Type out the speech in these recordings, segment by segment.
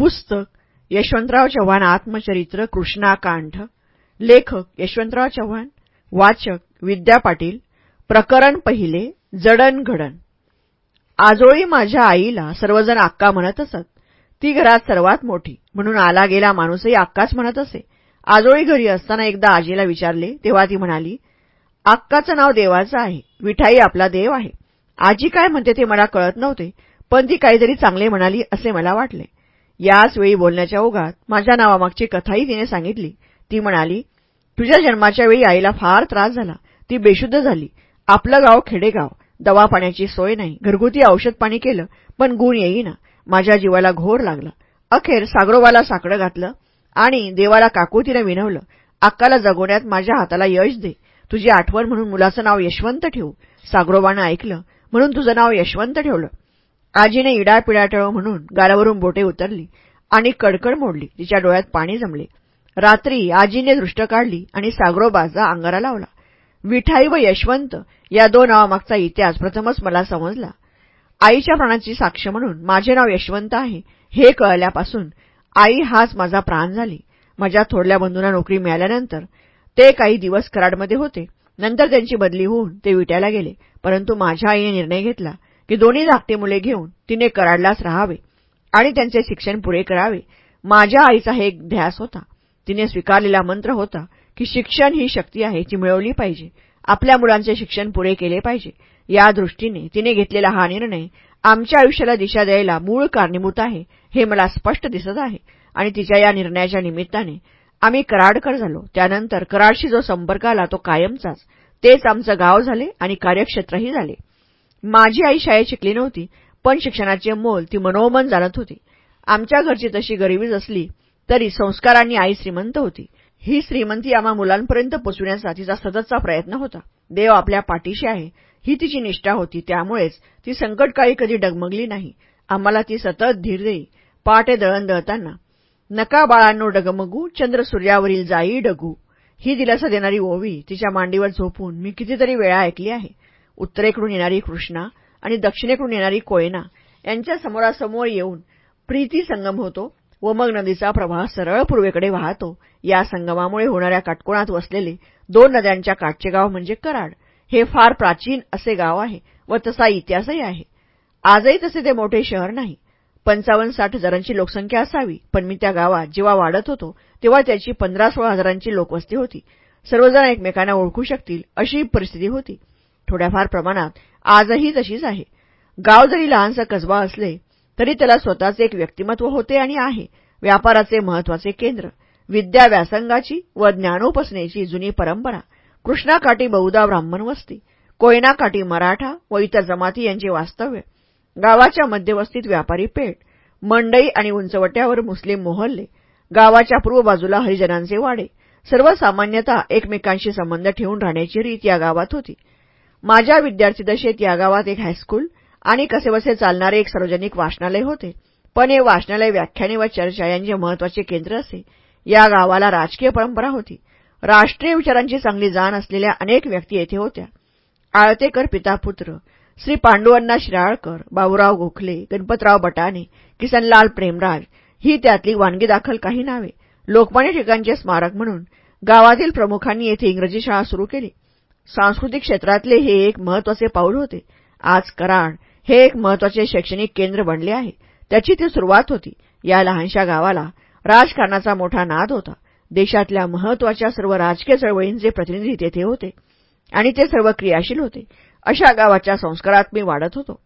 पुस्तक यशवंतराव चव्हाण आत्मचरित्र कृष्णाकांठ लेखक यशवंतराव चव्हाण वाचक विद्या पाटील प्रकरण पहिले जडणघडण आजोळी माझ्या आईला सर्वजण अक्का म्हणत असत. ती घरात सर्वात मोठी. म्हणून आला गेला माणूसही अक्काच म्हणत असे. आजोळी घरी असताना एकदा आजीला विचारले तेव्हा ती म्हणाली अक्काचं नाव देवाचं आहे. विठाई आपला देव आहे. आजी काय म्हणते ते मला कळत नव्हते. पण ती काहीतरी चांगले म्हणाली असे मला वाटले. याच वेळी बोलण्याच्या ओघात माझ्या नावामागची कथाही तिने सांगितली. ती म्हणाली तुझ्या जन्माच्या वेळी आईला फार त्रास झाला. ती बेशुद्ध झाली. आपलं गाव खेडेगाव. दवा पाण्याची सोय नाही. घरगुती औषध पाणी केलं पण गुण येईना. माझ्या जीवाला घोर लागला. अखेर सागरोबाला साकडं घातलं आणि देवाला काकुतीनं विनवलं अक्काला जगवण्यात माझ्या हाताला यश दे. तुझी आठवण म्हणून मुलाचं नाव यशवंत ठेवू. सागरोबानं ऐकलं म्हणून तुझं नाव यशवंत ठेवलं. आजीने इडापिडाटळ म्हणून गालावरून बोटे उतरली आणि कडकड मोडली. तिच्या डोळ्यात पाणी जमले. रात्री आजीने दृष्ट काढली आणि सागरोबाचा अंगारा लावला. विठाई व यशवंत या दोन नावामागचा इतिहास प्रथमच मला समजला. आईच्या प्राणाची साक्ष म्हणून माझे नाव यशवंत आहे हे कळल्यापासून आई हाच माझा प्राण झाली. माझ्या थोडल्या बंधूंना नोकरी मिळाल्यानंतर ते काही दिवस कराडमध्ये होते. नंतर त्यांची बदली होऊन ते विट्याला गेले परंतु माझ्या आईने निर्णय घेतला की दोन्ही धाकटे मुले घेऊन तिने कराडलाच राहावे आणि त्यांचे शिक्षण पुरे करावे. माझ्या आईचा हे एक ध्यास होता. तिने स्वीकारलेला मंत्र होता की शिक्षण ही शक्ती आहे ती मिळवली पाहिजे. आपल्या मुलांचे शिक्षण पुरे केले पाहिजे. या दृष्टीने तिने घेतलेला हा निर्णय आमच्या आयुष्याला दिशा द्यायला मूळ कारणीभूत आहे हे मला स्पष्ट दिसत आहे. आणि तिच्या या निर्णयाच्या निमित्ताने आम्ही कराडकर झालो. त्यानंतर कराडशी जो संपर्क आला तो कायमचाच. तेच आमचं गाव झाले आणि कार्यक्षेत्रही झाले. माझी आई शाळेत शिकली नव्हती पण शिक्षणाचे मोल ती मनोमन जाणत होती. आमच्या घरची तशी गरिबीच असली तरी संस्कारांनी आई श्रीमंत होती. ही श्रीमंती आम्हा मुलांपर्यंत पोचविण्याचा तिचा सततचा प्रयत्न होता. देव आपल्या पाठीशी आहे ही तिची निष्ठा होती त्यामुळेच ती संकटकाळी कधी डगमगली नाही. आम्हाला ती सतत धीर देई पहाटे दळण दळताना. नका बाळांनो डगमगू चंद्र सूर्यावरील जाई डगू. ही दिलासा देणारी ओवी तिच्या मांडीवर झोपून मी कितीतरी वेळा ऐकली आहे. उत्तरेकडून येणारी कृष्णा आणि दक्षिणेकडून येणारी कोयना यांच्या समोरासमोर येऊन प्रीती संगम होतो व मग नदीचा प्रवाह सरळ पूर्वेकडे वाहतो. या संगमामुळे होणाऱ्या काटकोणात वसलेले दोन नद्यांच्या काठचे गाव म्हणजे कराड. हे फार प्राचीन असे गाव आहे व तसा इतिहासही आहे. आजही तसे ते मोठे शहर नाही. पंचावन्न साठ हजारांची लोकसंख्या असावी पण मी त्या गावात जेव्हा वाढत होतो तेव्हा त्याची पंधरा सोळा हजारांची लोकवस्ती होती. सर्वजण एकमेकांना ओळखू शकतील अशी परिस्थिती होती. थोड्याफार प्रमाणात आजही तशीच आहे. गाव जरी लहानसा कसबा असले तरी त्याला स्वतःचे एक व्यक्तिमत्व होते आणि आहे. व्यापाराचे महत्त्वाचे केंद्र. विद्या व्यासंगाची व ज्ञानोपसनेची जुनी परंपरा. कृष्णाकाठी बहुधा ब्राह्मण वस्ती. कोयनाकाठी मराठा व इतर जमाती यांचे वास्तव्य. गावाच्या मध्यवस्तीत व्यापारी पेठ. मंडई आणि उंचवट्यावर मुस्लिम मोहल्ले. गावाच्या पूर्व बाजूला हरिजनांचे वाडे. सर्वसामान्यतः एकमेकांशी संबंध ठेवून राहण्याची रीत या गावात होती. माझ्या विद्यार्थी दशेत या गावात एक हायस्कूल आणि कसेबसे चालणारे एक सार्वजनिक वाचनालय होते. पण हे वाचनालय व्याख्याने व चर्चा यांचे महत्त्वाचे केंद्र असे. या गावाला राजकीय परंपरा होती. राष्ट्रीय विचारांची चांगली जाण असलेल्या अनेक व्यक्ती येथे होत्या. आळतेकर पिता पुत्र श्री पांडुअण्णा शिराळकर बाबूराव गोखले गणपतराव बटाणे किसनलाल प्रेमराज ही त्यातली वानगी दाखल काही नावे. लोकमान्य ठिकाणचे स्मारक म्हणून गावातील प्रमुखांनी येथे इंग्रजी शाळा सुरू केली. सांस्कृतिक क्षेत्रातले हे एक महत्त्वाचे पाऊल होते. आज कराड हे एक महत्त्वाचे शैक्षणिक केंद्र बनले आहे. त्याची ती सुरुवात होती. या लहानशा गावाला राजकारणाचा मोठा नाद होता. देशातल्या महत्त्वाच्या सर्व राजकीय चळवळींचे प्रतिनिधी तेथे होते आणि ते सर्व क्रियाशील होते. अशा गावाच्या संस्कारात मी वाढत होतो.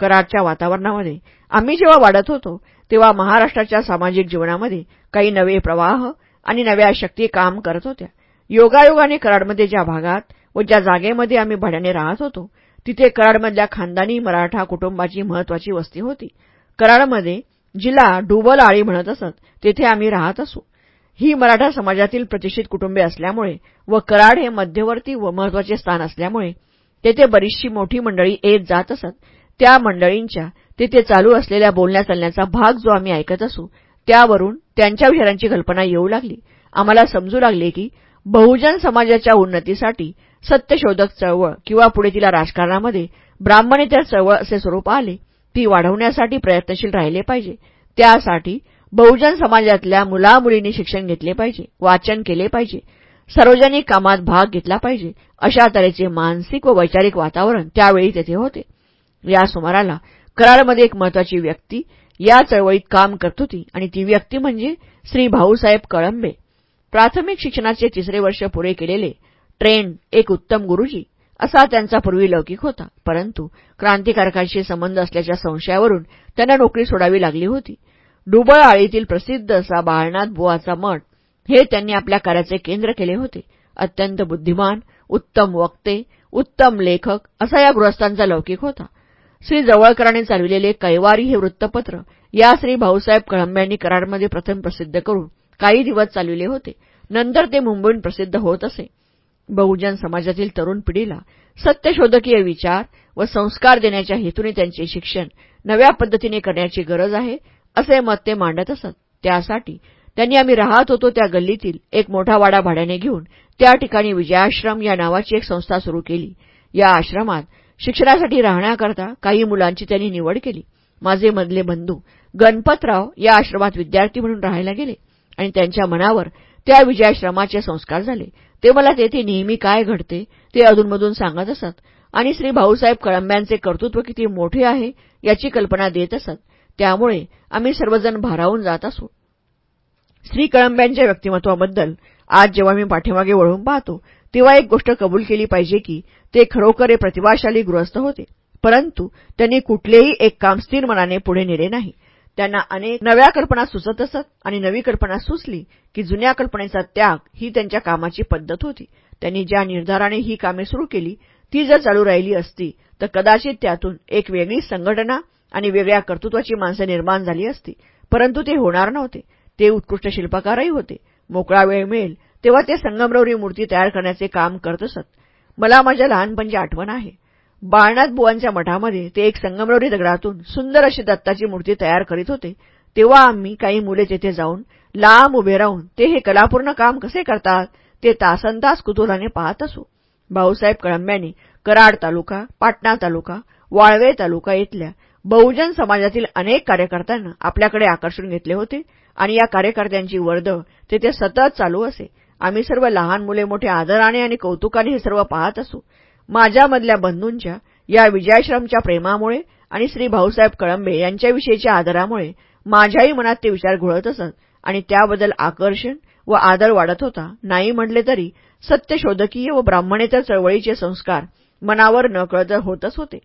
कराडच्या वातावरणामध्ये आम्ही जेव्हा वाढत होतो तेव्हा महाराष्ट्राच्या सामाजिक जीवनामध्ये काही नवे प्रवाह आणि नव्या शक्ती काम करत होत्या. योगायोगाने कराडमध्ये ज्या भागात व ज्या जागेमध्ये आम्ही भाड्याने राहत होतो तिथे कराडमधल्या खानदानी मराठा कुटुंबाची महत्वाची वस्ती होती. कराडमध्ये जिला डुबल आळी म्हणत असत तेथे आम्ही राहत असू. ही मराठा समाजातील प्रतिष्ठित कुटुंबे असल्यामुळे व कराड हे मध्यवर्ती व महत्त्वाचे स्थान असल्यामुळे तेथे बरीचशी मोठी मंडळी येत जात असत. त्या मंडळींच्या तेथे चालू असलेल्या बोलण्या चालण्याचा भाग जो आम्ही ऐकत असू त्यावरून त्यांच्या विचारांची कल्पना येऊ लागली. आम्हाला समजू लागले की बहुजन समाजाच्या उन्नतीसाठी सत्यशोधक चळवळ किंवा पुढे तिला राजकारणामध्ये ब्राह्मणेतर चळवळ असे स्वरूप आले ती वाढवण्यासाठी प्रयत्नशील राहिले पाहिजे. त्यासाठी बहुजन समाजातल्या मुलामुलींनी शिक्षण घेतले पाहिजे वाचन केले पाहिजे सार्वजनिक कामात भाग घेतला पाहिजे अशा तऱ्हेचे मानसिक व वैचारिक वातावरण त्यावेळी तेथे होते. या सुमाराला करारमध्ये एक महत्वाची व्यक्ती या चळवळीत काम करत होती आणि ती व्यक्ती म्हणजे श्री भाऊसाहेब कळंबे. प्राथमिक शिक्षणाचे तिसरे वर्ष पुरे केलेले ट्रेंड एक उत्तम गुरुजी असा त्यांचा पूर्वी लौकिक होता. परंतु क्रांतिकारकांशी संबंध असल्याच्या संशयावरून त्यांना नोकरी सोडावी लागली होती. डुबळ आळीतील प्रसिद्ध असा बाळनाथ बुवाचा मठ हे त्यांनी आपल्या कार्याचे केंद्र केले होते. अत्यंत बुद्धिमान उत्तम वक्ते उत्तम लेखक असा या गृहस्थांचा लौकिक होता. श्री जवळकरांनी चालविलेले कैवारी हे वृत्तपत्र या श्री भाऊसाहेब कळंब्यांनी करारमध्ये प्रथम प्रसिद्ध करून काही दिवस चालविले होते. नंतर ते मुंबईहून प्रसिद्ध होत असे. बहुजन समाजातील तरुण पिढीला सत्यशोधकीय विचार व संस्कार देण्याच्या हेतूने त्यांचे शिक्षण नव्या पद्धतीने करण्याची गरज आहे असे मत ते मांडत असत. त्यासाठी त्यांनी आम्ही राहत होतो त्या गल्लीतील एक मोठा वाडा भाड्याने घेऊन त्या ठिकाणी विजयाश्रम या नावाची एक संस्था सुरू केली. या आश्रमात शिक्षणासाठी राहण्याकरता काही मुलांची त्यांनी निवड केली. माझे मधले बंधू गणपतराव या आश्रमात विद्यार्थी म्हणून राहायला गेले आणि त्यांच्या मनावर त्या विजयाश्रमाचे संस्कार झाले. ते मला तेथे नेहमी काय घडते ते अधूनमधून सांगत असत. आणि श्री भाऊसाहेब कळंब्यांचे कर्तृत्व किती मोठे आहे याची कल्पना देत असत. त्यामुळे आम्ही सर्वजण भारावून जात असू. श्री कळंब्यांच्या व्यक्तिमत्वाबद्दल आज जेव्हा मी पाठीमागे वळून पाहतो तेव्हा एक गोष्ट कबूल केली पाहिजे की ते खरोखर प्रतिभाशाली गृहस्थ होते. परंतु त्यांनी कुठलेही एक काम स्थिर मनाने पुढे नेले नाही. त्यांना अनेक नव्या कल्पना सुचत असत आणि नवी कल्पना सुचली की जुन्या कल्पनेचा त्याग ही त्यांच्या कामाची पद्धत होती. त्यांनी ज्या निर्धाराने ही कामे सुरू केली ती जर चालू राहिली असती तर कदाचित त्यातून एक वेगळी संघटना आणि वेगळ्या कर्तृत्वाची माणसं निर्माण झाली असती. परंतु ते होणार नव्हते. ते उत्कृष्ट शिल्पकारही होते. मोकळा वेळ मिळेल तेव्हा ते संगमरवरी मूर्ती तयार करण्याचे काम करत असत. मला माझ्या लहानपणची आठवण आहे. बाळनाथ बुवांच्या मठामध्ये ते एक संगमरवरी दगडातून सुंदर अशी दत्ताची मूर्ती तयार करीत होते. तेव्हा आम्ही काही मुले तेथे जाऊन लांब उभे राहून ते हे कलापूर्ण काम कसे करतात ते तासनतास कुतूहलाने पाहत असू. भाऊसाहेब कळंब्यांनी कराड तालुका पाटणा तालुका वाळवे तालुका इथल्या बहुजन समाजातील अनेक कार्यकर्त्यांना आपल्याकडे आकर्षून घेतले होते आणि या कार्यकर्त्यांची वर्द तेथे सतत चालू असे. आम्ही सर्व लहान मुले मोठे आदराने आणि कौतुकाने हे सर्व पाहत असू. माझ्यामधल्या बंधूंच्या या विजयाश्रमच्या प्रेमामुळे आणि श्री भाऊसाहेब कळंबे यांच्याविषयीच्या आदरामुळे माझ्याही मनात ते विचार घोळत असत आणि त्याबद्दल आकर्षण व आदर वाढत होता नाही म्हटले तरी सत्यशोधकीय व ब्राह्मणेतर चळवळीचे संस्कार मनावर नकळत होतच होते.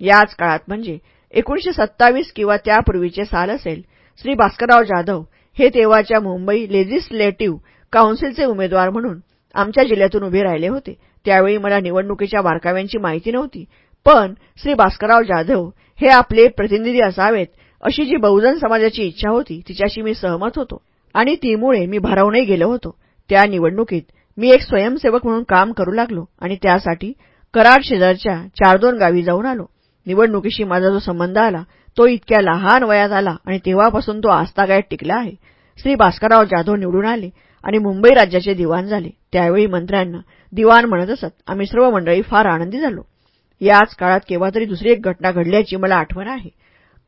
याच काळात म्हणजे एकोणीशे सत्तावीस किंवा त्यापूर्वीचे साल असेल श्री भास्करराव जाधव हे तेव्हाच्या मुंबई लेजिस्लेटिव्ह काउन्सिलचे उमेदवार म्हणून आमच्या जिल्ह्यातून उभे राहिले होते. त्यावेळी मला निवडणुकीच्या बारकाव्यांची माहिती नव्हती. पण श्री भास्करराव जाधव हे आपले प्रतिनिधी असावेत अशी जी बहुजन समाजाची इच्छा होती तिच्याशी मी सहमत होतो. आणि तीमुळे मी भारावूनही गेलो होतो. त्या निवडणुकीत मी एक स्वयंसेवक म्हणून काम करू लागलो आणि त्यासाठी कराड शेजारच्या चार दोन गावी जाऊन आलो. निवडणुकीशी माझा जो संबंध आला तो इतक्या लहान वयात आला आणि तेव्हापासून तो आस्थागायत टिकला आहे. श्री भास्करराव जाधव निवडून आले. आणि मुंबई राज्याचे दिवाण झाले. त्यावेळी मंत्र्यांना दिवाण म्हणत असत. आम्ही सर्व मंडळी फार आनंदी झालो. याच काळात केव्हा तरी दुसरी एक घटना घडल्याची मला आठवण आहे.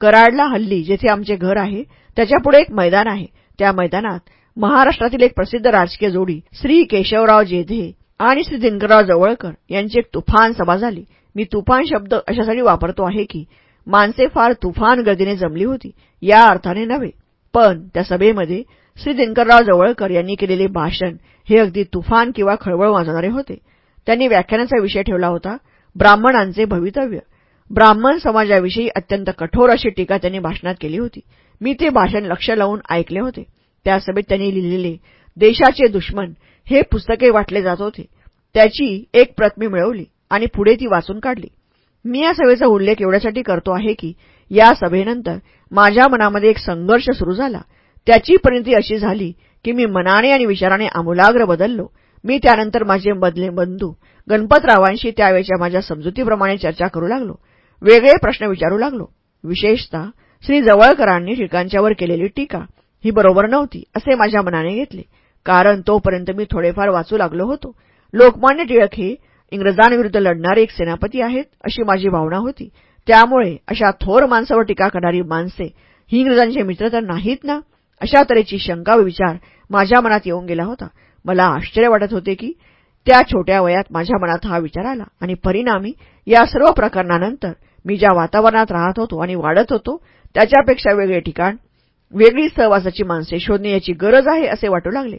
कराडला हल्ली जेथे आमचे घर आहे त्याच्यापुढे एक मैदान आहे. त्या मैदानात महाराष्ट्रातील एक प्रसिद्ध राजकीय जोडी श्री केशवराव जेधे आणि श्री दिनकरराव जवळकर यांची एक तुफान सभा झाली. मी तुफान शब्द अशासाठी वापरतो आहे की माणसे फार तुफान गर्दीने जमली होती या अर्थाने नव्हे. पण त्या सभेमध्ये श्री दिनकरराव जवळकर यांनी केलेले भाषण हे अगदी तुफान किंवा खळबळ वाजवणारे होते. त्यांनी व्याख्यानाचा विषय ठेवला होता ब्राह्मणांचे भवितव्य. ब्राह्मण समाजाविषयी अत्यंत कठोर अशी टीका त्यांनी भाषणात केली होती. मी ते भाषण लक्ष लावून ऐकले होते. त्या सभेत त्यांनी लिहिलेले देशाचे दुश्मन हे पुस्तके वाटले जात होते. त्याची एक प्रत मी मिळवली आणि पुढे ती वाचून काढली. मी या सभेचा उल्लेख एवढ्यासाठी करतो आहे की या सभेनंतर माझ्या मनामध्ये एक संघर्ष सुरू झाला. त्याची परिणती अशी झाली की मी मनाने आणि विचाराने आमूलाग्र बदललो. मी त्यानंतर माझे बदले बंधू गणपतरावांशी त्यावेळच्या माझ्या समजुतीप्रमाणे चर्चा करू लागलो. वेगळे प्रश्न विचारू लागलो. विशेषतः श्री जवळकरांनी टिळकांच्यावर केलेली टीका ही बरोबर नव्हती असे माझ्या मनाने घेतले. कारण तोपर्यंत मी थोडेफार वाचू लागलो होतो. लोकमान्य टिळक हे इंग्रजांविरुद्ध लढणारे एक सेनापती आहेत अशी माझी भावना होती. त्यामुळे अशा थोर माणसावर टीका करणारी माणसे ही इंग्रजांचे मित्र तर नाहीत ना? अशा तऱ्हेची शंका व विचार माझ्या मनात येऊन गेला होता. मला आश्चर्य वाटत होते की त्या छोट्या वयात माझ्या मनात हा विचार आला आणि परिणामी या सर्व प्रकरणानंतर मी ज्या वातावरणात राहत होतो आणि वाढत होतो त्याच्यापेक्षा वेगळे ठिकाण वेगळी सहवासाची माणसे शोधणे याची गरज आहे असे वाटू लागले.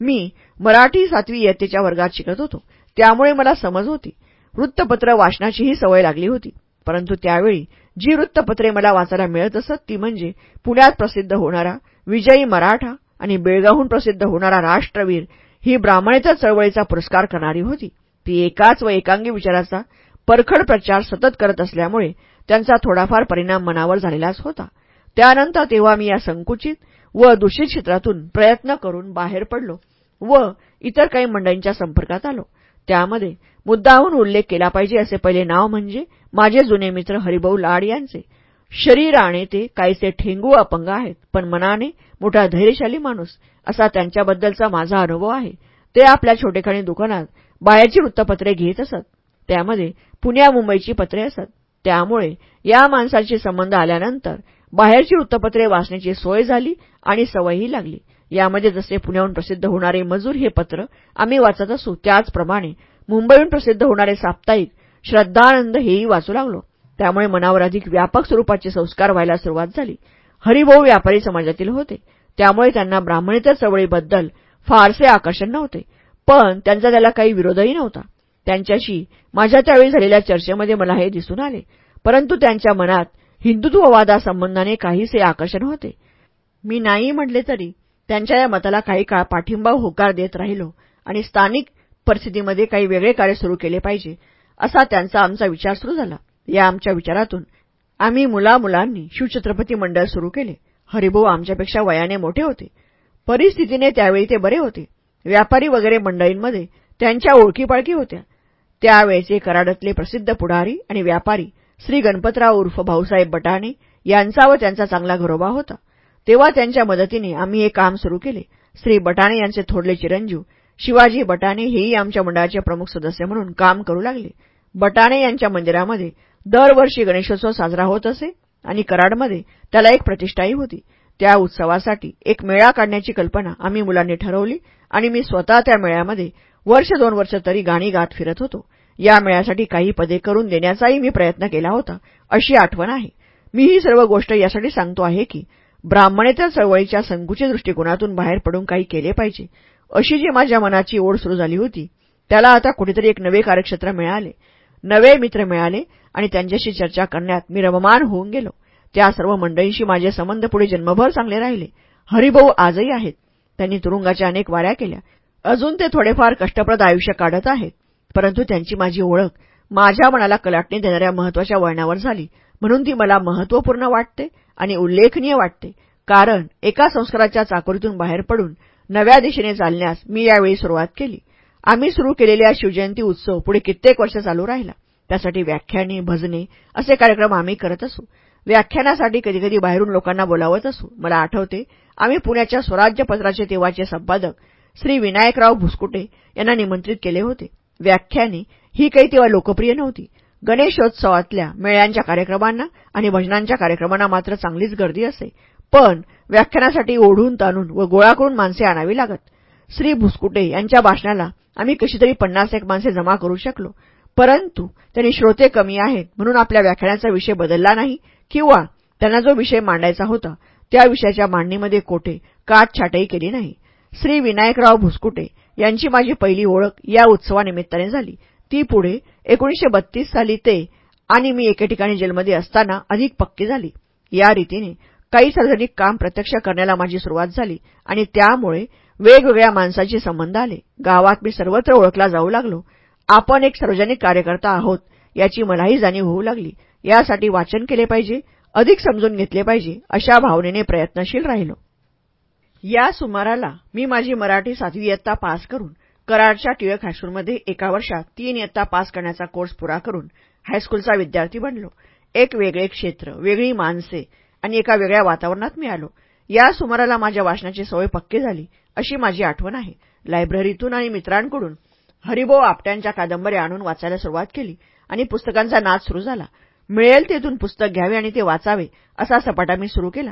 मी मराठी सातवी इयत्तेच्या वर्गात शिकत होतो. त्यामुळे मला समज होती. वृत्तपत्र वाचनाचीही सवय लागली होती. परंतु त्यावेळी जी वृत्तपत्रे मला वाचायला मिळत असत ती म्हणजे पुण्यात प्रसिद्ध होणारा विजयी मराठा आणि बेळगावहून प्रसिद्ध होणारा राष्ट्रवीर ही ब्राह्मणेतर चळवळीचा पुरस्कार करणारी होती. ती एकाच व एकांगी विचाराचा परखड प्रचार सतत करत असल्यामुळे त्यांचा थोडाफार परिणाम मनावर झालेलाच होता. त्यानंतर तेव्हा मी या संकुचित व दूषित क्षेत्रातून प्रयत्न करून बाहेर पडलो व इतर काही मंडळींच्या संपर्कात आलो. त्यामध्ये मुद्दाहून उल्लेख केला पाहिजे असे पहिले नाव म्हणजे माझे जुने मित्र हरिभाऊ लाड यांचे. शरीराने ते काहीसे ठेंगू अपंग आहेत पण मनाने मोठा धैर्यशाली माणूस असा त्यांच्याबद्दलचा माझा अनुभव आहे. ते आपल्या छोटेखाणी दुकानात बाहेरची वृत्तपत्रे घेत असत. त्यामध्ये पुण्या मुंबईची पत्रे असत. त्यामुळे या माणसाचे संबंध आल्यानंतर बाहेरची वृत्तपत्रे वाचण्याची सोय झाली आणि सवयही लागली. यामध्ये जसे पुण्याहून प्रसिद्ध होणारे मजूर हे पत्र आम्ही वाचत असू त्याचप्रमाणे मुंबईहून प्रसिद्ध होणारे साप्ताहिक श्रद्धानंद हेही वाचू लागलो. त्यामुळे मनावर अधिक व्यापक स्वरूपाचे संस्कार व्हायला सुरुवात झाली. हरिभाऊ व्यापारी समाजातील होते. त्यामुळे त्यांना ब्राह्मणेतर चवळीबद्दल फारसे आकर्षण नव्हते. पण त्यांचा त्याला काही विरोधही नव्हता. त्यांच्याशी माझ्या त्यावेळी झालेल्या चर्चेमध्ये मला हे दिसून आले. परंतु त्यांच्या मनात हिंदुत्ववादासंबंधाने काहीसे आकर्षण होते. मी नाही म्हटले तरी त्यांच्या या मताला काही काळ पाठिंबा होकार देत राहिलो आणि स्थानिक परिस्थितीमध्ये काही वेगळे कार्य सुरू केले पाहिजे. असा त्यांचा आमचा विचार सुरू झाला. या आमच्या विचारातून आम्ही मुलामुलांनी शिवछत्रपती मंडळ सुरू केले. हरिभाऊ आमच्यापेक्षा वयाने मोठे होते. परिस्थितीने त्यावेळी ते बरे होते. व्यापारी वगैरे मंडळींमध्ये त्यांच्या ओळखीपाळखी होत्या. त्यावेळेचे कराडातले प्रसिद्ध पुढारी आणि व्यापारी श्री गणपतराव उर्फ भाऊसाहेब बटाणे यांचा व त्यांचा चांगला घरोबा होता. तेव्हा त्यांच्या मदतीने आम्ही हे काम सुरू केले. श्री बटाणे यांचे थोडले चिरंजीव शिवाजी बटाणे हेही आमच्या मंडळाचे प्रमुख सदस्य म्हणून काम करू लागले. बटाणे यांच्या मंदिरामध्ये दरवर्षी गणेशोत्सव साजरा होत असे आणि कराडमध्ये त्याला एक प्रतिष्ठाही होती. त्या उत्सवासाठी एक मेळा काढण्याची कल्पना आम्ही मुलांनी ठरवली आणि मी स्वतः त्या मेळ्यामध्ये वर्ष दोन वर्ष तरी गाणी गात फिरत होतो. या मेळ्यासाठी काही पदे करून देण्याचाही मी प्रयत्न केला होता अशी आठवण आहे. मी ही सर्व गोष्ट यासाठी सांगतो आहे की ब्राह्मणेतर चळवळीच्या संकुचित दृष्टिकोनातून बाहेर पडून काही केले पाहिजे. अशी जी माझ्या मनाची ओढ सुरू झाली होती त्याला आता कुठेतरी एक नवे कार्यक्षेत्र मिळाले नवे मित्र मिळाले आणि त्यांच्याशी चर्चा करण्यात मी रममान होऊन गेलो. त्या सर्व मंडळींशी माझे संबंध पुढे जन्मभर चांगले राहिले. हरिभाऊ आजही आहेत. त्यांनी तुरुंगाच्या अनेक वाऱ्या केल्या. अजून ते थोडेफार कष्टप्रद आयुष्य काढत आहेत परंतु त्यांची माझी ओळख माझ्या मनाला कलाटणी देणाऱ्या महत्त्वाच्या वळणावर झाली. म्हणून ती मला महत्त्वपूर्ण वाटते आणि उल्लेखनीय वाटते. कारण एका संस्काराच्या चाकोरीतून बाहेर पडून नव्या दिशेने चालण्यास मी यावेळी सुरुवात केली. आम्ही सुरू केलेल्या शिवजयंती उत्सव पुढे कित्येक वर्ष चालू राहिला. त्यासाठी व्याख्याने भजने असे कार्यक्रम आम्ही करत असू. व्याख्यानासाठी कधीकधी बाहेरून लोकांना बोलावत असू. मला आठवते आम्ही पुण्याच्या स्वराज्य पत्राचे तेव्हाचे संपादक श्री विनायकराव भुसकुटे यांना निमंत्रित केले होते. व्याख्याने ही काही तेव्हा लोकप्रिय नव्हती. गणेशोत्सवातल्या मेळ्यांच्या कार्यक्रमांना आणि भजनांच्या कार्यक्रमांना मात्र चांगलीच गर्दी असे. पण व्याख्यानासाठी ओढून ताणून व गोळा करून माणसे आणावी लागत. श्री भुसकुटे यांच्या भाषणाला आम्ही कशीतरी पन्नास एक माणसे जमा करू शकलो. परंतु त्यांनी श्रोते कमी आहेत म्हणून आपल्या व्याख्यानाचा विषय बदलला नाही किंवा त्यांना जो विषय मांडायचा होता त्या विषयाच्या मांडणीमध्ये कोठे काटछाटही केली नाही. श्री विनायकराव भुसकुटे यांची माझी पहिली ओळख या उत्सवानिमित्ताने झाली. ती पुढे एकोणीशे बत्तीस साली ते आणि मी एके ठिकाणी जेलमध्ये असताना अधिक पक्की झाली. या रीतीने काही सार्वजनिक काम प्रत्यक्ष करण्याला माझी सुरुवात झाली आणि त्यामुळे वेगवेगळ्या माणसाचे संबंध आले. गावात मी सर्वत्र ओळखला जाऊ लागलो. आपण एक सार्वजनिक कार्यकर्ता आहोत याची मलाही जाणीव होऊ लागली. यासाठी वाचन केले पाहिजे अधिक समजून घेतले पाहिजे अशा भावनेने प्रयत्नशील राहिलो. या सुमाराला मी माझी मराठी सातवी इयत्ता पास करून कराडच्या टिळक हायस्कूलमध्ये एका वर्षात तीन इयत्ता पास करण्याचा कोर्स पुरा करून हायस्कूलचा विद्यार्थी बनलो. एक वेगळे क्षेत्र वेगळी माणसे आणि एका वेगळ्या वातावरणात मी आलो. या सुमाराला माझ्या वाचनाची सवय पक्की झाली अशी माझी आठवण आहे. लायब्ररीतून आणि मित्रांकडून हरिबो आपट्यांच्या कादंबऱ्या आणून वाचायला सुरुवात केली आणि पुस्तकांचा नाच सुरू झाला. मिळेल तेथून पुस्तक घ्यावे आणि ते वाचावे असा सपाटा मी सुरू केला.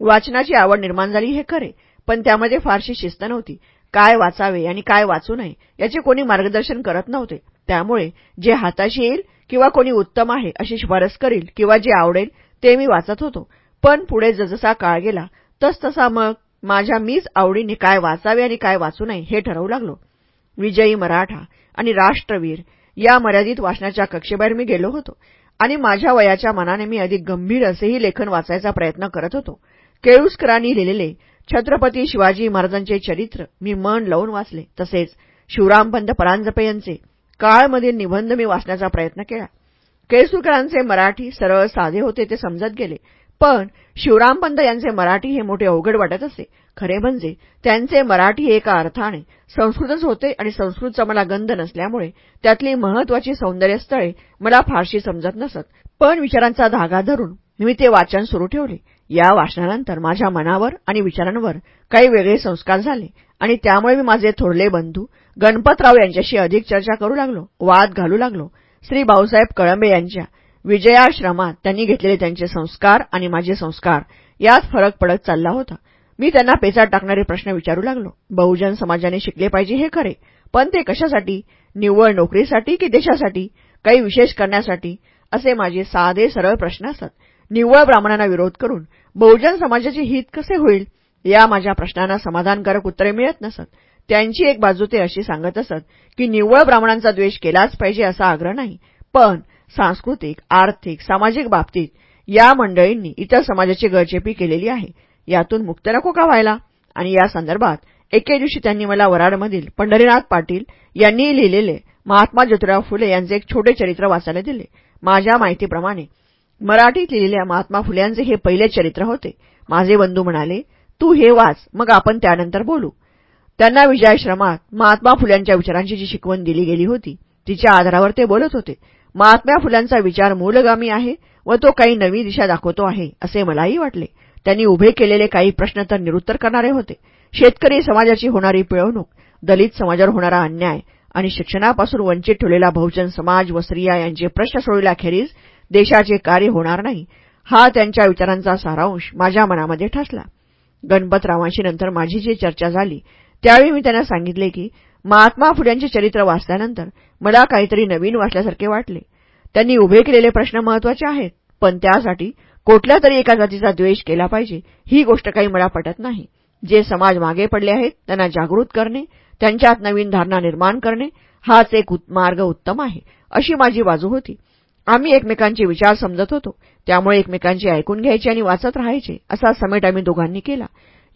वाचनाची आवड निर्माण झाली हे खरे पण त्यामध्ये फारशी शिस्त नव्हती. काय वाचावे आणि काय वाचू नये याचे कोणी मार्गदर्शन करत नव्हते. त्यामुळे जे हाताशी येईल किंवा कोणी उत्तम आहे अशी शिफारस करील किंवा जे आवडेल ते मी वाचत होतो. पण पुढे जसजसा काळ गेला तसतसा मग माझ्या मीच आवडीने काय वाचावे आणि काय वाचू नये हे ठरवू लागलो. विजयी मराठा आणि राष्ट्रवीर या मर्यादित वाचनाच्या कक्षेबाहेर मी गेलो होतो आणि माझ्या वयाच्या मनाने मी अधिक गंभीर असेही लेखन वाचायचा प्रयत्न करत होतो. केळुस्करांनी लिहिलेले छत्रपती शिवाजी महाराजांचे चरित्र मी मन लावून वाचले. तसेच शिवरामपंत परांजपे यांचे काळमधील निबंध मी वाचण्याचा प्रयत्न केला. केळसुकरांचे मराठी सरळ साधे होते ते समजत गेले. पण शिवरामपंत यांचे मराठी हे मोठे अवघड वाटत असे. खरे म्हणजे त्यांचे मराठी एका अर्थाने संस्कृतच होते आणि संस्कृतचा मला गंध नसल्यामुळे त्यातली महत्वाची सौंदर्यस्थळे मला फारशी समजत नसत. पण विचारांचा धागा धरून मी ते वाचन सुरू ठेवले. या वाचनानंतर माझ्या मनावर आणि विचारांवर काही वेगळे संस्कार झाले आणि त्यामुळे मी माझे थोरले बंधू गणपतराव यांच्याशी अधिक चर्चा करू लागलो वाद घालू लागलो. श्री भाऊसाहेब कळंबे यांच्या विजयाश्रमात त्यांनी घेतलेले त्यांचे संस्कार आणि माझे संस्कार. यात फरक पडत चालला होता. मी त्यांना पेचात टाकणारे प्रश्न विचारू लागलो. बहुजन समाजाने शिकले पाहिजे हे खरे. पण ते कशासाठी? निव्वळ नोकरीसाठी की देशासाठी? काही विशेष करण्यासाठी? असे माझे साधे सरळ प्रश्न असत. निव्वळ ब्राह्मणांना विरोध करून बहुजन समाजाचे हित कसे होईल? या माझ्या प्रश्नांना समाधानकारक उत्तरे मिळत नसत. त्यांची एक बाजू ते अशी सांगत असत की निव्वळ ब्राह्मणांचा द्वेष केलाच पाहिजे असा आग्रह नाही. पण सांस्कृतिक आर्थिक सामाजिक बाबतीत या मंडळींनी इतर समाजाची गळचेपी केलेली आहे. यातून मुक्त नको का व्हायला? आणि या संदर्भात एके दिवशी त्यांनी मला वराडमधील पंढरीनाथ पाटील यांनी लिहिलेले महात्मा ज्योतिराव फुले यांचे एक छोटे चरित्र वाचायला दिले. माझ्या माहितीप्रमाणे मराठीत लिहिलेल्या महात्मा फुल्यांचे हे पहिले चरित्र होते. माझे बंधू म्हणाले तू हे वाच मग आपण त्यानंतर बोलू. त्यांना विजयाश्रमात महात्मा फुल्यांच्या विचारांची जी शिकवण दिली गेली होती तिच्या आधारावर ते बोलत होते. महात्मा फुल्यांचा विचार मूलगामी आहे व तो काही नवी दिशा दाखवतो आहे असे मलाही वाटले. त्यांनी उभे केलेले काही प्रश्न तर निरुत्तर करणारे होते. शेतकरी समाजाची होणारी पिळवणूक दलित समाजावर होणारा अन्याय आणि शिक्षणापासून वंचित ठेवलेला बहुजन समाज व स्त्रिया यांचे प्रश्न सोडविल्याखेरीज देशाचे कार्य होणार नाही हा त्यांच्या विचारांचा सारांश माझ्या मनामध्ये ठसला. गणपतरावांशी नंतर माझी जी चर्चा झाली त्यावेळी मी त्यांना सांगितले की महात्मा फुल्यांचे चरित्र वाचल्यानंतर मला काहीतरी नवीन वाचल्यासारखे वाटले. त्यांनी उभे केलेले प्रश्न महत्त्वाचे आहेत पण त्यासाठी कुठल्या तरी एका जातीचा द्वेष केला पाहिजे ही गोष्ट काही मला पटत नाही. जे समाज मागे पडले आहेत त्यांना जागृत करणे त्यांच्यात नवीन धारणा निर्माण करणे हाच एक मार्ग उत्तम आहे अशी माझी बाजू होती. आम्ही एकमेकांचे विचार समजत होतो त्यामुळे एकमेकांचे ऐकून घ्यायचे आणि वाचत राहायचे असा समेट आम्ही दोघांनी केला.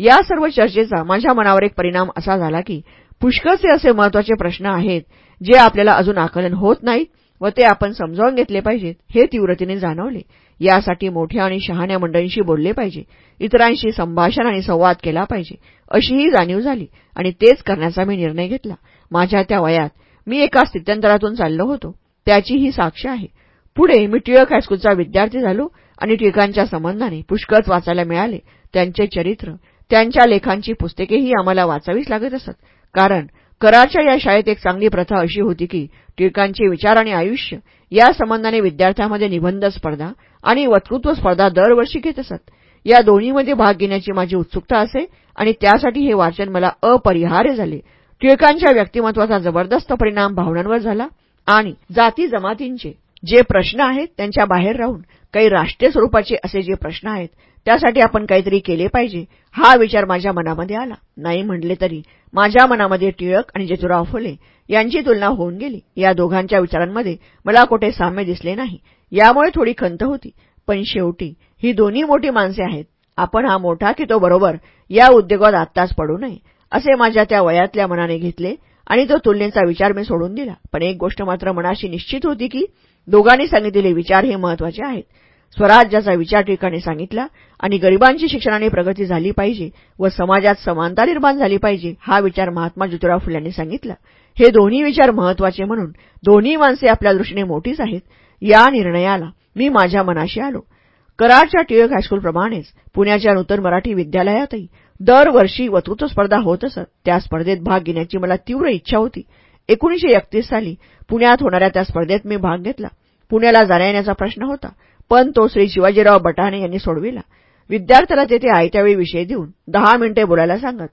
या सर्व चर्चेचा माझ्या मनावर एक परिणाम असा झाला की पुष्कळचे असे महत्त्वाचे प्रश्न आहेत जे आपल्याला अजून आकलन होत नाहीत व ते आपण समजावून घेतले पाहिजेत हे तीव्रतेने जाणवले. यासाठी मोठ्या आणि शहाण्या मंडळींशी बोलले पाहिजे. इतरांशी संभाषण आणि संवाद केला पाहिजे. अशीही जाणीव झाली आणि तेच करण्याचा मी निर्णय घेतला. माझ्या त्या वयात मी एका स्थित्यंतरातून चाललो होतो. त्याची ही साक्ष आहे. पुढे मी टिळक हायस्कूलचा विद्यार्थी झालो आणि टिळकांच्या संबंधाने पुष्कळच वाचायला मिळाले. त्यांचे चरित्र त्यांच्या लेखांची पुस्तकेही आम्हाला वाचावीच लागत असत. कारण कराच्या या शाळेत एक चांगली प्रथा अशी होती की टिळकांचे विचार आणि आयुष्य या संबंधाने विद्यार्थ्यांमध्ये निबंध स्पर्धा आणि वक्तृत्व स्पर्धा दरवर्षी घेत असत. या दोन्हीमध्ये भाग घेण्याची माझी उत्सुकता असे आणि त्यासाठी हे वाचन मला अपरिहार्य झाले. टिळकांच्या व्यक्तिमत्वाचा जबरदस्त परिणाम भावनांवर झाला आणि जाती जमातींचे जे प्रश्न आहेत त्यांच्या बाहेर राहून काही राष्ट्रीय स्वरूपाचे असे जे प्रश्न आहेत त्यासाठी आपण काहीतरी केले पाहिजे. हा विचार माझ्या मनामध्ये आला. नाही म्हटले तरी. माझ्या मनामध्ये टिळक आणि जेतुराव फुले यांची तुलना होऊन गेली. या दोघांच्या विचारांमध्ये मला कुठे साम्य दिसले नाही. यामुळे थोडी खंत होती. पण शेवटी ही दोन्ही मोठी माणसे आहेत. आपण हा मोठा की तो बरोबर या उद्योगात आत्ताच पडू नये असे माझ्या त्या वयातल्या मनाने घेतले आणि तो तुलनेचा विचार मी सोडून दिला. पण एक गोष्ट मात्र मनाशी निश्चित होती की दोघांनी सांगितलेले विचार हे महत्त्वाचे आहेत. स्वराज्याचा विचार ठिकाणी सांगितला आणि गरिबांची शिक्षणाने प्रगती झाली पाहिजे व समाजात समानता निर्माण झाली पाहिजे हा विचार महात्मा ज्योतिराव फुल्यांनी सांगितला. हे दोन्ही विचार महत्त्वाचे म्हणून दोन्ही माणसे आपल्या दृष्टीने मोठीच आहेत. या निर्णयाला मी माझ्या मनाशी आलो. कराडच्या टिळक हायस्कूलप्रमाणेच पुण्याच्या नूतन मराठी विद्यालयातही दरवर्षी वक्तृत्व स्पर्धा होत असत. त्या स्पर्धेत भाग घेण्याची मला तीव्र इच्छा होती. एकोणीशे एकतीस साली पुण्यात होणाऱ्या त्या स्पर्धेत मी भाग घेतला. पुण्याला जाण्या येण्याचा प्रश्न होता पण तो श्री शिवाजीराव बटाणे यांनी सोडविला. विद्यार्थ्याला तेथे आयत्यावेळी विषय देऊन दहा मिनिटे बोलायला सांगत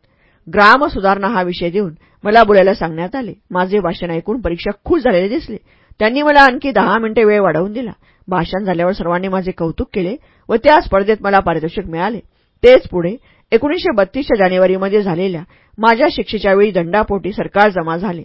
ग्राम सुधारणा हा विषय देऊन मला बोलायला सांगण्यात आले. माझे भाषण ऐकून परीक्षक खुश झालेले दिसले. त्यांनी मला आणखी दहा मिनिटे वेळ वाढवून दिला. भाषण झाल्यावर सर्वांनी माझे कौतुक केले व त्या स्पर्धेत मला पारितोषिक मिळाले. तेच पुढे एकोणीशे बत्तीसच्या जानेवारीमध्ये झालेल्या माझ्या शिक्षेच्या वेळी दंडापोटी सरकार जमा झाले.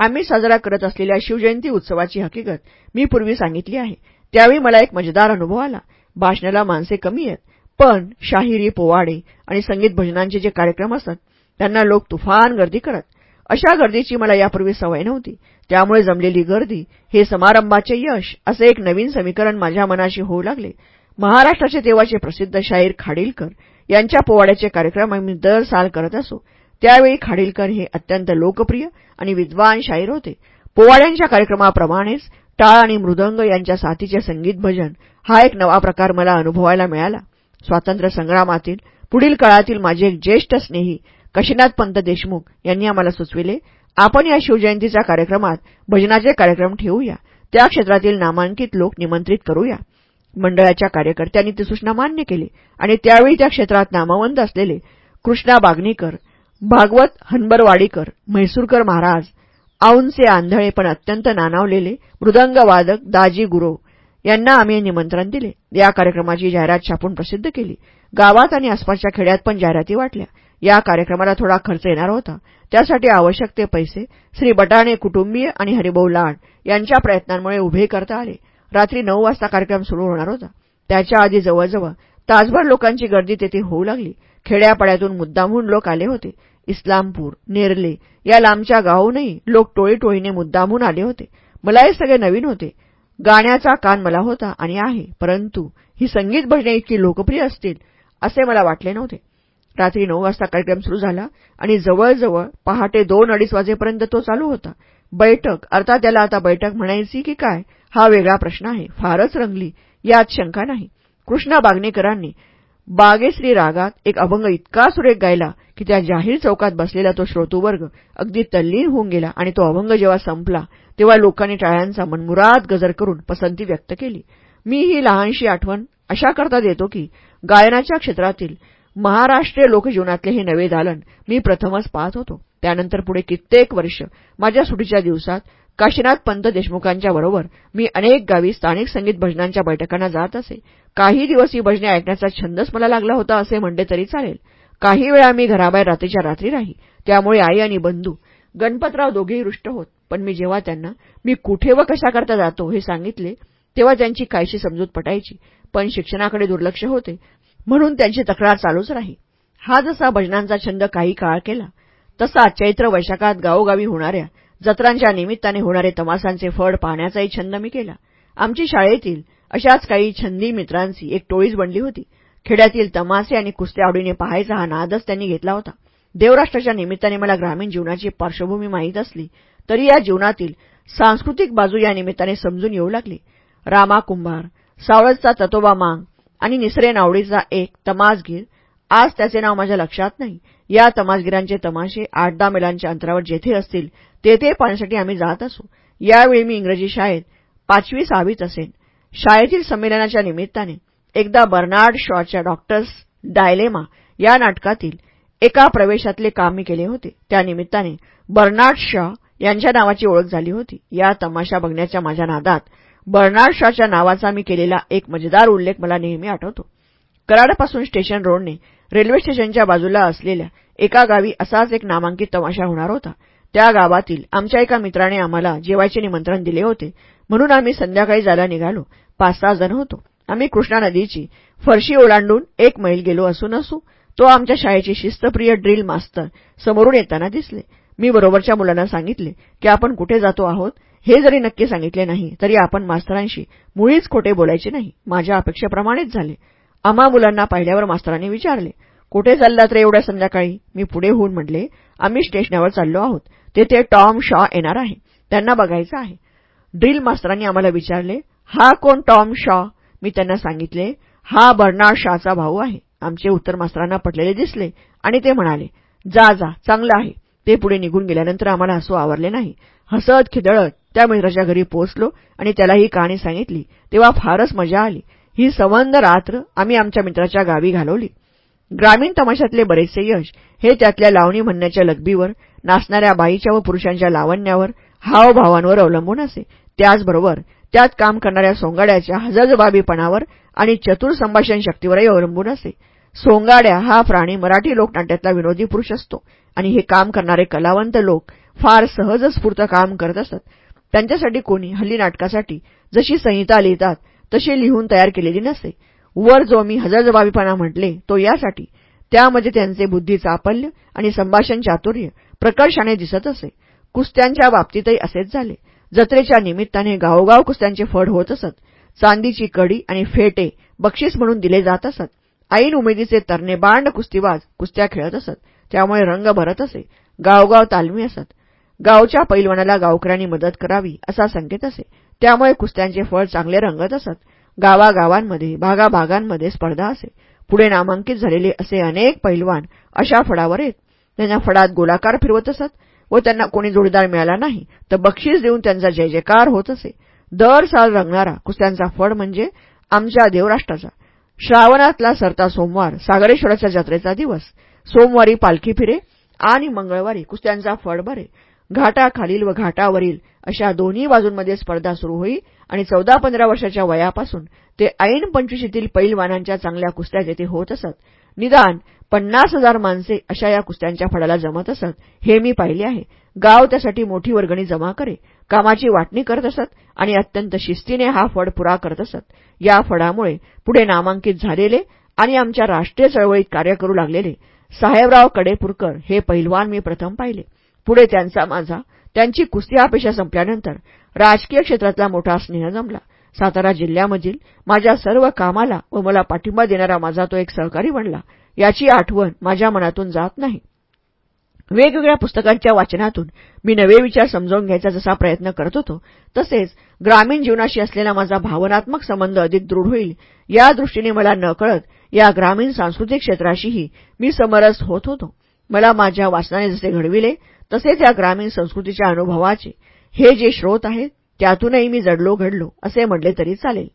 आम्ही साजरा करत असलेल्या शिवजयंती उत्सवाची हकीकत मी पूर्वी सांगितली आहे. त्यावेळी मला एक मजेदार अनुभव आला. भाषणाला माणसे कमी आहेत पण शाहिरी पोवाडे आणि संगीत भजनांचे जे कार्यक्रम असतात त्यांना लोक तुफान गर्दी करत. अशा गर्दीची मला यापूर्वी सवय नव्हती. त्यामुळे जमलेली गर्दी हे समारंभाचे यश असे एक नवीन समीकरण माझ्या मनाशी होऊ लागले. महाराष्ट्राचे तेव्हाचे प्रसिद्ध शाहीर खाडीलकर यांच्या पोवाड्याचे कार्यक्रम आम्ही दर साल करत असो. त्यावेळी खाडीलकर हे अत्यंत लोकप्रिय आणि विद्वान शाहीर होते. पोवाड्यांच्या कार्यक्रमाप्रमाणेच टाळ आणि मृदंग यांच्या साथीचे संगीत भजन हा एक नवा प्रकार मला अनुभवायला मिळाला. स्वातंत्र्य संग्रामातील पुढील काळातील माझे एक ज्येष्ठ स्नेही काशीनाथ पंत देशमुख यांनी आम्हाला सुचविले आपण या शिवजयंतीच्या कार्यक्रमात भजनाचे कार्यक्रम ठेवूया. त्या क्षेत्रातील नामांकित लोक निमंत्रित करूया. मंडळाच्या कार्यकर्त्यांनी ती सूचना मान्य केली आणि त्यावेळी त्या क्षेत्रात नामवंत असलेले कृष्णा बागनीकर भागवत हनबरवाडीकर म्हैसूरकर महाराज औंचे आंधळे पण अत्यंत नानावलेले मृदंगवादक दाजी गुरो यांना आम्ही निमंत्रण दिले. या कार्यक्रमाची जाहिरात छापून प्रसिद्ध केली. गावात आणि आसपासच्या खेड्यात पण जाहिराती वाटल्या. या कार्यक्रमाला थोडा खर्च येणार होता. त्यासाठी आवश्यक ते पैसे श्री बटाणे कुटुंबीय आणि हरिभाऊ लाड यांच्या प्रयत्नांमुळे उभे करता आले. रात्री नऊ वाजता कार्यक्रम सुरू होणार होता. त्याच्या आधी जवळजवळ तासभर लोकांची गर्दी तेथे होऊ लागली. खेड्यापाड्यातून मुद्दामहून लोक आले होते. इस्लामपूर नेरले या लांबच्या गावूनही लोक टोळी टोळीने मुद्दामहून आले होते. मला हे सगळे नवीन होते. गाण्याचा कान मला होता आणि आहे परंतु ही संगीत भजने इतकी लोकप्रिय असतील असे मला वाटले नव्हते. रात्री नऊ वाजता कार्यक्रम सुरू झाला आणि जवळजवळ पहाटे दोन अडीच वाजेपर्यंत तो चालू होता. बैठक अर्थात त्याला आता बैठक म्हणायची की काय हा वेगळा प्रश्न आहे. फारच रंगली यात शंका नाही. कृष्णा बागणेकरांनी बागेश्री रागात एक अभंग इतका सुरेख गायला की त्या जाहीर चौकात बसलेला तो श्रोतूवर्ग अगदी तल्लीन होऊन गेला आणि तो अभंग जेव्हा संपला तेव्हा लोकांनी टाळ्यांचा मनमुराद गजर करून पसंती व्यक्त केली. मी ही लहानशी आठवण अशा करता देतो की गायनाच्या क्षेत्रातील महाराष्ट्रीय लोकजीवनातले हे नवे दालन मी प्रथमच पाहत होतो. त्यानंतर पुढे कित्येक वर्ष माझ्या सुटीच्या दिवसात काशीनाथ पंत देशमुखांच्या बरोबर मी अनेक गावी स्थानिक संगीत भजनांच्या बैठकांना जात असे. काही दिवस ही भजने ऐकण्याचा छंदच मला लागला होता असे म्हणले तरी चालेल. काही वेळा मी घराबाहेर रात्रीच्या रात्री राही. त्यामुळे आई आणि बंधू गणपतराव दोघेही रुष्ट होत. पण मी जेव्हा त्यांना मी कुठे व कशाकरता जातो? हे सांगितले तेव्हा त्यांची काहीशी समजूत पटायची. पण शिक्षणाकडे दुर्लक्ष होते. म्हणून त्यांची तक्रार चालूच राही. हा जसा भजनांचा छंद काही काळ केला तसा चैत्र वैशाखात गावोगावी होणाऱ्या जत्रांच्या निमित्ताने होणारे तमासांचे फड पाहण्याचाही छंद मी केला. आमची शाळेतील अशाच काही छंदी मित्रांची एक टोळीच बनली होती. खेड्यातील तमासे आणि कुस्त्या आवडीने पाहायचा हा नादच त्यांनी घेतला होता. देवराष्ट्राच्या निमित्ताने मला ग्रामीण जीवनाची पार्श्वभूमी माहीत असली तरी या जीवनातील सांस्कृतिक बाजू या निमित्ताने समजून येऊ लागली. रामा कुंभार सावळजचा ततोबा मांग आणि निसरे नावडीचा एक तमासगीर आज त्याचे नाव माझ्या लक्षात नाही. या तमासगिरांचे तमाशे आठ दहा मैलांच्या अंतरावर जेथे असतील तेथे पाहण्यासाठी आम्ही जात असू. यावेळी मी इंग्रजी शाळेत पाचवी सहावीत असेन. शाळेतील संमेलनाच्या निमित्ताने एकदा बर्नार्ड शॉच्या डॉक्टर्स डायलेमा या नाटकातील एका प्रवेशातले काम मी केले होते. त्यानिमित्ताने बर्नार्ड शॉ यांच्या नावाची ओळख झाली होती. या तमाशा बघण्याच्या माझ्या नादात बर्नार्ड शॉच्या नावाचा मी केलेला एक मजेदार उल्लेख मला नेहमी आठवतो. कराडपासून स्टेशन रोडने रेल्वे स्टेशनच्या बाजूला असलेल्या एका गावी असाच एक नामांकित तमाशा होणार होता. त्या गावातील आमच्या एका मित्राने आम्हाला जेवायचे निमंत्रण दिले होते. म्हणून आम्ही संध्याकाळी जायला निघालो. पाच सहा जण होतो. आम्ही कृष्णा नदीची फरशी ओलांडून एक मैल गेलो असून असू तो आमच्या शाळेची शिस्तप्रिय ड्रिल मास्तर समोरून येताना दिसले. मी बरोबरच्या मुलांना सांगितले की आपण कुठे जातो आहोत? हे जरी नक्की सांगितले नाही तरी आपण मास्तरांशी मुळीच खोटे बोलायचे नाही. माझ्या अपेक्षेप्रमाणेच झाले. आम्हा मुलांना पाहिल्यावर मास्तरांनी विचारले कुठे चाललात रे एवढ्या संध्याकाळी? मी पुढे होऊन म्हटले आम्ही स्टेशनावर चाललो आहोत. तेथे टॉम शॉ येणार आहे. त्यांना बघायचं आहे. ड्रिल मास्तरांनी आम्हाला विचारले हा कोण टॉम शॉ? मी त्यांना सांगितले हा बर्नाड शॉचा भाऊ आहे. आमचे उत्तर मास्तरांना पटलेले दिसले आणि ते म्हणाले जा जा चांगलं आहे. ते पुढे निघून गेल्यानंतर आम्हाला हसू आवरले नाही. हसत खिदळत त्या मित्राच्या घरी पोहोचलो आणि त्याला ही कहाणी सांगितली. तेव्हा फारच मजा आली. ही संबंध रात्र आम्ही आमच्या मित्राच्या गावी घालवली. ग्रामीण तमाशातले बरेचसे यश हे त्यातल्या लावणी म्हणण्याच्या लगबीवर नाचणाऱ्या बाईच्या व पुरुषांच्या लावण्यावर हावभावांवर अवलंबून असे. त्याचबरोबर त्यात काम करणाऱ्या सोंगाड्याच्या हजजबाबीपणावर आणि चतुर संभाषण शक्तीवरही अवलंबून असे. सोंगाड्या हा प्राणी मराठी लोकनाट्यातला विनोदी पुरुष असतो आणि हे काम करणारे कलावंत लोक फार सहजस्फूर्त काम करत असत त्यांच्यासाठी कोणी हल्ली नाटकासाठी जशी संहिता लिहितात तशी लिहून तयार केलेली नसे. वर जो मी हजरजबाबीपणा म्हटले तो यासाठी. त्यामध्ये त्यांचे बुद्धी चापल्य आणि संभाषण चातुर्य प्रकर्षाने दिसत असे. कुस्त्यांच्या बाबतीतही असेच झाले. जत्रेच्या निमित्ताने गावोगाव कुस्त्यांचे फड होत असत. चांदीची कडी आणि फेटे बक्षीस म्हणून दिले जात असत. ऐन उमेदीचे तरणे बांड कुस्तीबाज कुस्त्या खेळत असत. त्यामुळे रंग भरत असे. गावगाव तालमी असत. गावच्या पैलवानाला गावकऱ्यांनी मदत करावी असा संकेत असे. त्यामुळे कुस्त्यांचे फळ चांगले रंगत असत. गावागावांमध्ये भागाभागांमध्ये स्पर्धा असे. पुढे नामांकित झालेले असे अनेक पैलवान अशा फडावर येत. त्यांना फडात गोलाकार फिरवत असत व त्यांना कोणी जोडीदार मिळाला नाही तर बक्षीस देऊन त्यांचा जय जयकार होत असे. दर साल रंगणारा कुस्त्यांचा फड म्हणजे आमच्या देवराष्ट्राचा. श्रावणातला सरता सोमवार सागरेश्वराच्या जत्रेचा दिवस. सोमवारी पालखी फिरे आणि मंगळवारी कुस्त्यांचा फड भरे. घाटाखालील व घाटावरील अशा दोन्ही बाजूंमध्ये स्पर्धा सुरू होई आणि चौदा पंधरा वर्षाच्या वयापासून ते ऐन पंचवीशीतील पैलवानांच्या चांगल्या कुस्त्या येथे होत असत निदान पन्नास हजार माणसे अशा या कुस्त्यांच्या फडाला जमत असत हे मी पाहिले आहे. गाव त्यासाठी मोठी वर्गणी जमा करे कामाची वाटणी करत असत आणि अत्यंत शिस्तीने हा फड पुरा करत असत. या फडामुळे पुढे नामांकित झालेले आणि आमच्या राष्ट्रीय चळवळीत कार्य करू लागलेले साहेबराव कडेपूरकर हे पैलवान मी प्रथम पाहिले. पुढे त्यांचा माझा. त्यांची कुस्ती अपेक्षा संपल्यानंतर राजकीय क्षेत्रातला मोठा स्नेह जमला. सातारा जिल्ह्यामधील माझ्या सर्व कामाला व मला पाठिंबा देणारा माझा तो एक सहकारी बनला. याची आठवण माझ्या मनातून जात नाही. वेगवेगळ्या पुस्तकांच्या वाचनातून मी नवे विचार समजावून घ्यायचा जसा प्रयत्न करत होतो तसेच ग्रामीण जीवनाशी असलेला माझा भावनात्मक संबंध अधिक दृढ होईल या दृष्टीने मला नकळत या ग्रामीण सांस्कृतिक क्षेत्राशीही मी समरस होत होतो. मला माझ्या वाचनाने जसे घडविले तसेच या ग्रामीण संस्कृतीच्या अनुभवाचे. हे जे स्रोत आहेत त्यातूनही मी जडलो घडलो असे म्हटले तरी चालेल.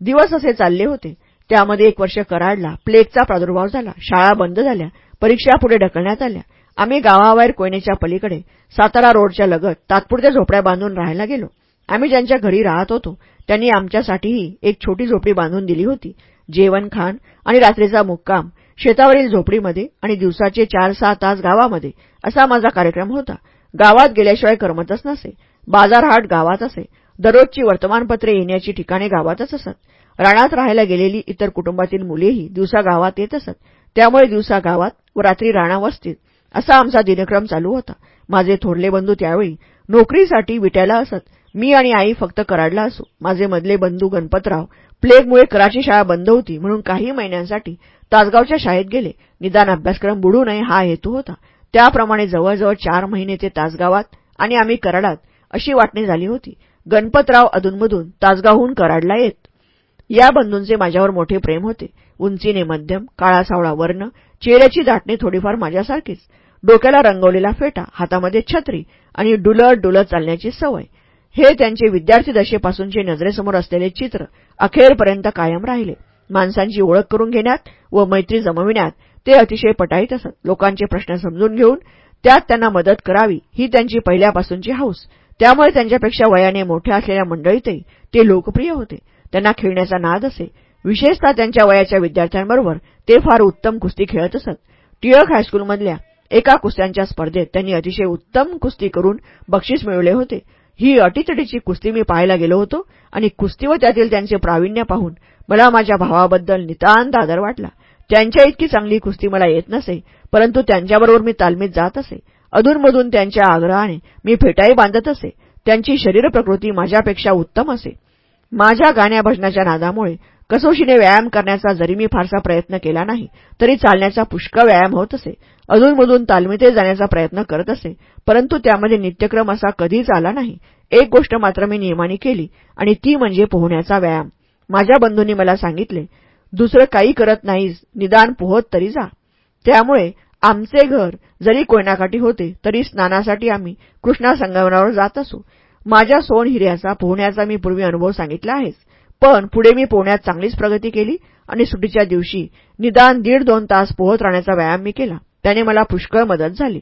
दिवस असे चालले होते. त्यामध्ये एक वर्ष कराडला प्लेगचा प्रादुर्भाव झाला. शाळा बंद झाल्या. परीक्षा पुढे ढकलण्यात आल्या. आम्ही गावाबाहेर कोयनेच्या पलीकडे सातारा रोडच्या लगत तात्पुरत्या झोपड्या बांधून राहायला गेलो. आम्ही ज्यांच्या घरी राहत होतो त्यांनी आमच्यासाठीही एक छोटी झोपडी बांधून दिली होती. जेवण खाण आणि रात्रीचा मुक्काम. शेतावरील झोपडीमध्ये आणि दिवसाचे चार सहा तास गावामध्ये असा माझा कार्यक्रम होता. गावात गेल्याशिवाय करमतच नसे. बाजारहाट गावात असे. दररोजची वर्तमानपत्रे येण्याची ठिकाणे गावातच असत. राणात राहायला गेलेली इतर कुटुंबातील मुलेही दिवसा गावात येत असत. त्यामुळे दिवसा गावात व रात्री राणा वस्तीत असा आमचा दिनक्रम चालू होता. माझे थोरले बंधू त्यावेळी नोकरीसाठी विटायला असत. मी आणि आई फक्त कराडला असू. माझे मधले बंधू गणपतराव प्लेगमुळे कराची शाळा बंद होती म्हणून काही महिन्यांसाठी तासगावच्या शाळेत गेले. निदान अभ्यासक्रम बुडू नये हा हेतू होता. त्याप्रमाणे जवळजवळ चार महिने ते तासगावात आणि आम्ही कराडात अशी वाटणी झाली होती. गणपतराव अधूनमधून तासगावहून कराडला येत. या बंधूंचे माझ्यावर मोठे प्रेम होते. उंचीने मध्यम काळा सावळा वर्ण चेहऱ्याची दाटणी थोडीफार माझ्यासारखीच. डोक्याला रंगवलेला फेटा हातामध्ये छत्री आणि डुलत डुलत चालण्याची सवय. हे त्यांचे विद्यार्थी दशेपासूनचे नजरेसमोर असलेले चित्र अखेरपर्यंत कायम राहिले. माणसांची ओळख करून घेण्यात व मैत्री जमविण्यात ते अतिशय पटाईत असत. लोकांचे प्रश्न समजून घेऊन त्यात त्यांना मदत करावी ही त्यांची पहिल्यापासूनची हौस त्यामुळे त्यांच्यापेक्षा वयाने मोठ्या असलेल्या मंडळीतही ते लोकप्रिय होते. त्यांना खेळण्याचा नाद असे. विशेषतः त्यांच्या वयाच्या विद्यार्थ्यांबरोबर ते फार उत्तम कुस्ती खेळत असत. टिळक हायस्कूलमधल्या एका कुस्त्यांच्या स्पर्धेत त्यांनी अतिशय उत्तम कुस्ती करून बक्षीस मिळवले होते. ही अटीतटीची कुस्ती मी पाहायला गेलो होतो आणि कुस्ती व त्यातील त्यांचे प्रावीण्य पाहून मला माझ्या भावाबद्दल नितांत आदर वाटला. त्यांच्या इतकी चांगली कुस्ती मला येत नसे परंतु त्यांच्याबरोबर मी तालमीत जात असे. अधूनमधून त्यांच्या आग्रहाने मी फेटाई बांधत असे. त्यांची शरीर प्रकृती माझ्यापेक्षा उत्तम असे. माझ्या गाण्या भजनाच्या नादामुळे कसोशीने व्यायाम करण्याचा जरी मी फारसा प्रयत्न केला नाही तरी चालण्याचा पुष्कळ व्यायाम होत असे. अधूनमधून तालमीते जाण्याचा प्रयत्न करत असे परंतु त्यामध्ये नित्यक्रम असा कधीच आला नाही. एक गोष्ट मात्र मी नियमाने केली आणि ती म्हणजे पोहण्याचा व्यायाम. माझ्या बंधूंनी मला सांगितले दुसरं काही करत नाहीस निदान पोहत तरी जा. त्यामुळे आमचे घर जरी कोयनाकाठी होते तरी स्नानासाठी आम्ही कृष्णा संगमनावर जात असू. माझ्या सोन हिऱ्याचा पोहण्याचा मी पूर्वी अनुभव सांगितला आहेच पण पुढे मी पोहण्यात चांगलीच प्रगती केली आणि सुटीच्या दिवशी निदान दीड दोन तास पोहत राहण्याचा व्यायाम मी केला. त्याने मला पुष्कळ मदत झाली.